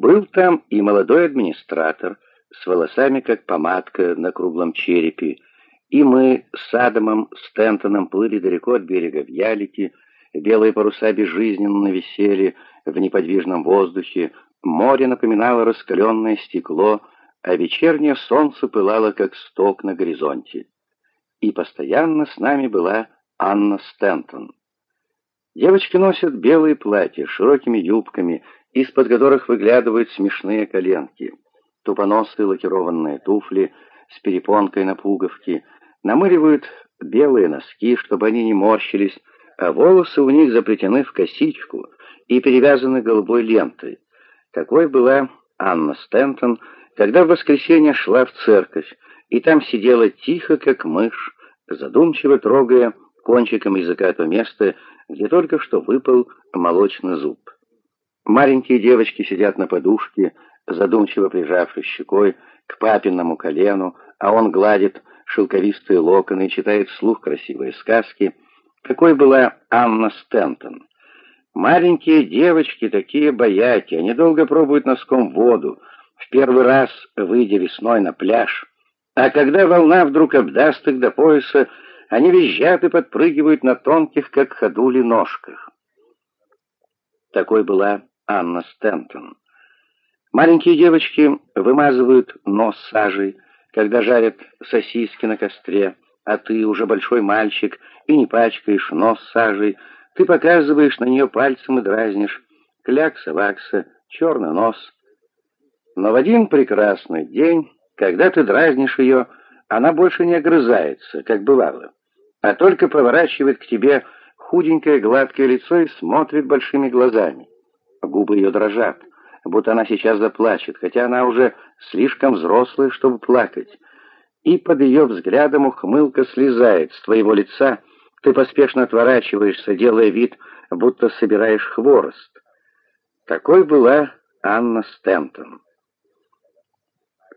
Был там и молодой администратор с волосами, как помадка на круглом черепе, и мы с Адамом Стентоном плыли далеко от берега в Ялике, белые паруса безжизненно висели в неподвижном воздухе, море напоминало раскаленное стекло, а вечернее солнце пылало, как сток на горизонте. И постоянно с нами была Анна Стентон. Девочки носят белые платья с широкими юбками, из-под которых выглядывают смешные коленки, тупоносые лакированные туфли с перепонкой на пуговке, намыливают белые носки, чтобы они не морщились, а волосы у них заплетены в косичку и перевязаны голубой лентой. Такой была Анна Стентон, когда в воскресенье шла в церковь, и там сидела тихо, как мышь, задумчиво трогая кончиком языка то место, где только что выпал молочный зуб. Маленькие девочки сидят на подушке, задумчиво прижавшись щекой к папиному колену, а он гладит шелковистые локоны и читает вслух красивые сказки. Какой была Анна Стентон. Маленькие девочки такие бояки, они долго пробуют носком воду, в первый раз выйдя весной на пляж. А когда волна вдруг обдаст их до пояса, они визжат и подпрыгивают на тонких, как ходули, ножках. Такой была Анна Стентон. Маленькие девочки вымазывают нос сажей, когда жарят сосиски на костре, а ты уже большой мальчик и не пачкаешь нос сажей, ты показываешь на нее пальцем и дразнишь. Клякса-вакса, черный нос. Но в один прекрасный день, когда ты дразнишь ее, она больше не огрызается, как бывало а только поворачивает к тебе худенькое гладкое лицо и смотрит большими глазами. Губы ее дрожат, будто она сейчас заплачет, хотя она уже слишком взрослая, чтобы плакать. И под ее взглядом ухмылка слезает с твоего лица, ты поспешно отворачиваешься, делая вид, будто собираешь хворост. Такой была Анна Стентон.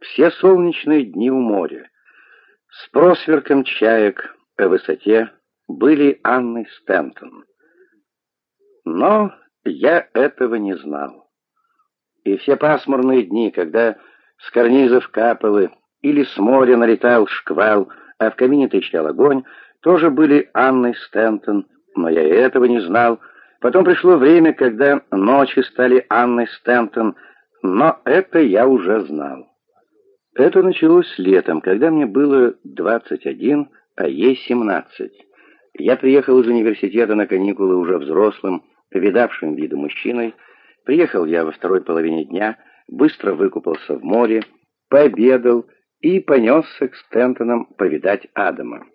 Все солнечные дни у моря, с просверком чаек, по высоте были Анны Стентон. Но я этого не знал. И все пасмурные дни, когда с карнизов капало или с моря налетал шквал, а в камине трещал огонь, тоже были Анной Стентон, но я этого не знал. Потом пришло время, когда ночи стали Анной Стентон, но это я уже знал. Это началось летом, когда мне было 21 а ей 17. Я приехал из университета на каникулы уже взрослым, видавшим виду мужчиной. Приехал я во второй половине дня, быстро выкупался в море, пообедал и понесся к Стентонам повидать Адама.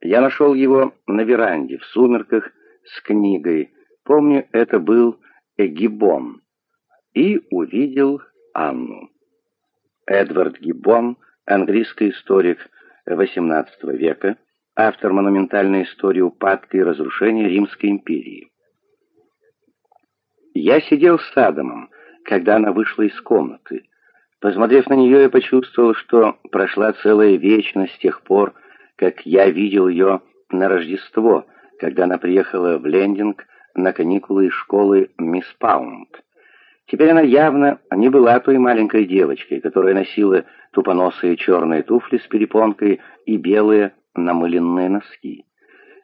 Я нашел его на веранде, в сумерках, с книгой. Помню, это был Гиббон. И увидел Анну. Эдвард Гиббон, английский историк, XVIII века, автор монументальной истории упадка и разрушения Римской империи. Я сидел с Адамом, когда она вышла из комнаты. Посмотрев на нее, я почувствовал, что прошла целая вечность с тех пор, как я видел ее на Рождество, когда она приехала в Лендинг на каникулы из школы Мисс Паунд. Теперь она явно не была той маленькой девочкой, которая носила тупоносые черные туфли с перепонкой и белые намыленные носки.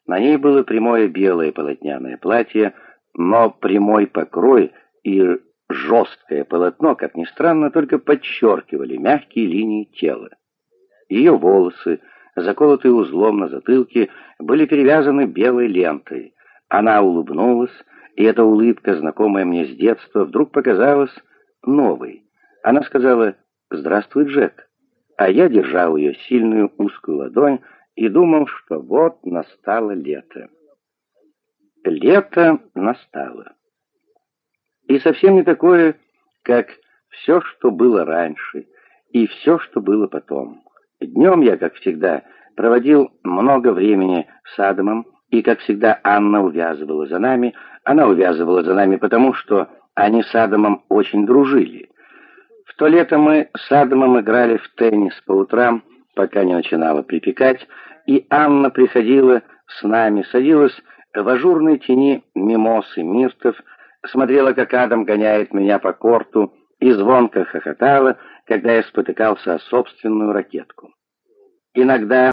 На ней было прямое белое полотняное платье, но прямой покрой и жесткое полотно, как ни странно, только подчеркивали мягкие линии тела. Ее волосы, заколотые узлом на затылке, были перевязаны белой лентой. Она улыбнулась, и эта улыбка, знакомая мне с детства, вдруг показалась новой. Она сказала «Здравствуй, Джек», а я держал ее сильную узкую ладонь и думал, что вот настало лето. Лето настало. И совсем не такое, как все, что было раньше, и все, что было потом. Днем я, как всегда, проводил много времени с Адамом, и, как всегда, Анна увязывала за нами. Она увязывала за нами потому, что они с Адамом очень дружили. В то лето мы с Адамом играли в теннис по утрам, пока не начинало припекать, и Анна приходила с нами, садилась в ажурной тени мимосы миртов смотрела, как Адам гоняет меня по корту, и звонко хохотала, когда я спотыкался о собственную ракетку. Иногда